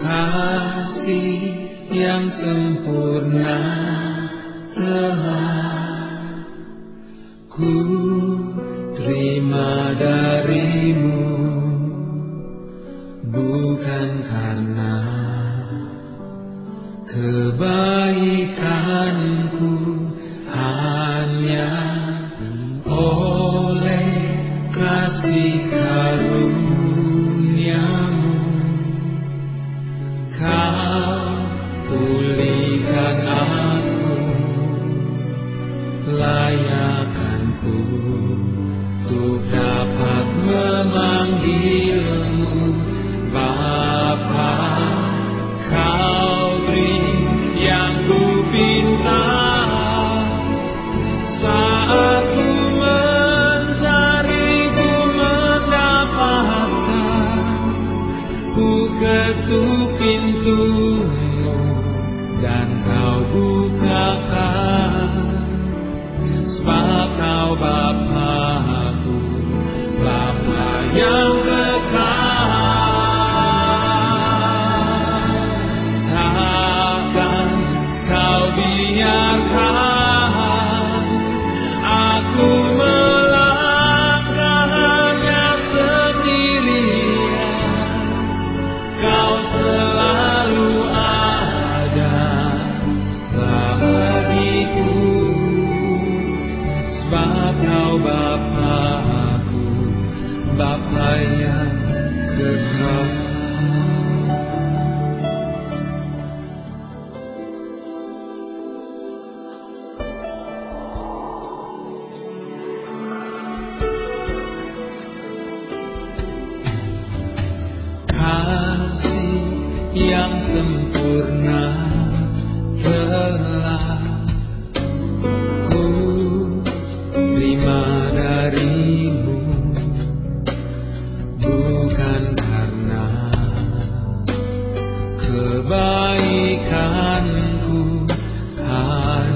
kasih yang sempurna telah ku terima darimu. Bukan karena kebaikanku layakkanku untuk dapat memanggilmu Bapa. Kau beri yang ku pinta saat ku mencari ku mendapatkan. Ku ketuk pintumu dan kau bukakan Bapakku Bapa yang yang sempurna telah ku terima darimu. Bukan karena kebaikanku hanya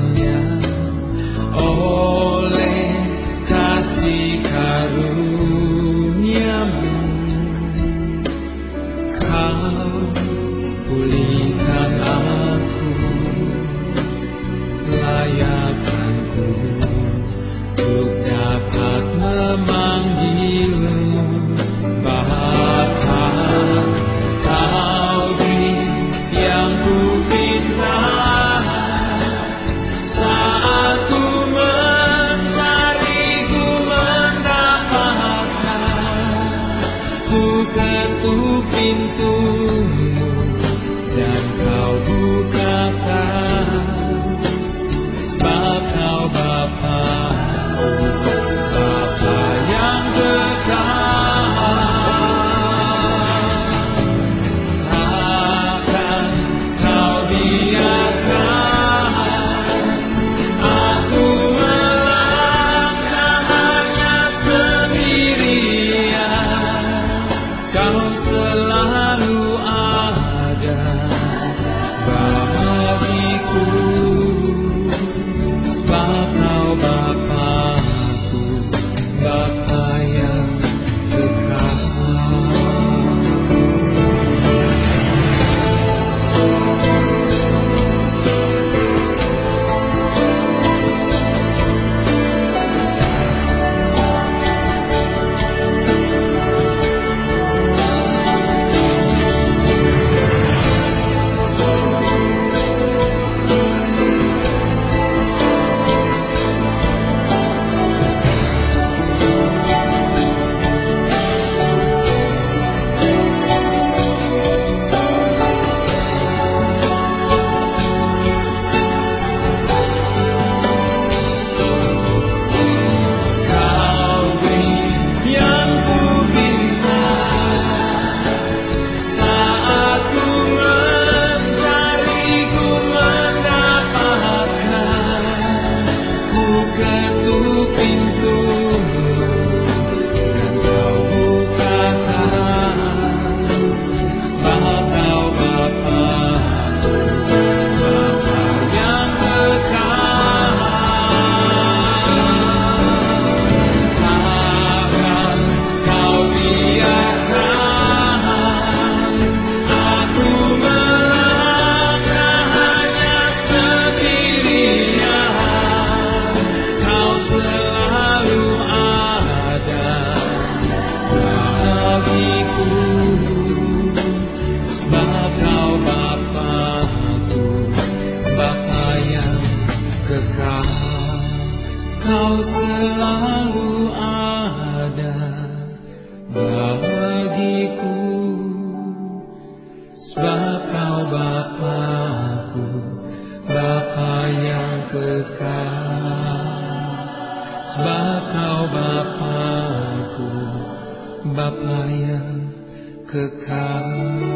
kekal Kau selalu ada bagiku. Sebab kau Bapakku Bapa yang kekal. Sebab kau Bapakku Bapa yang kekal.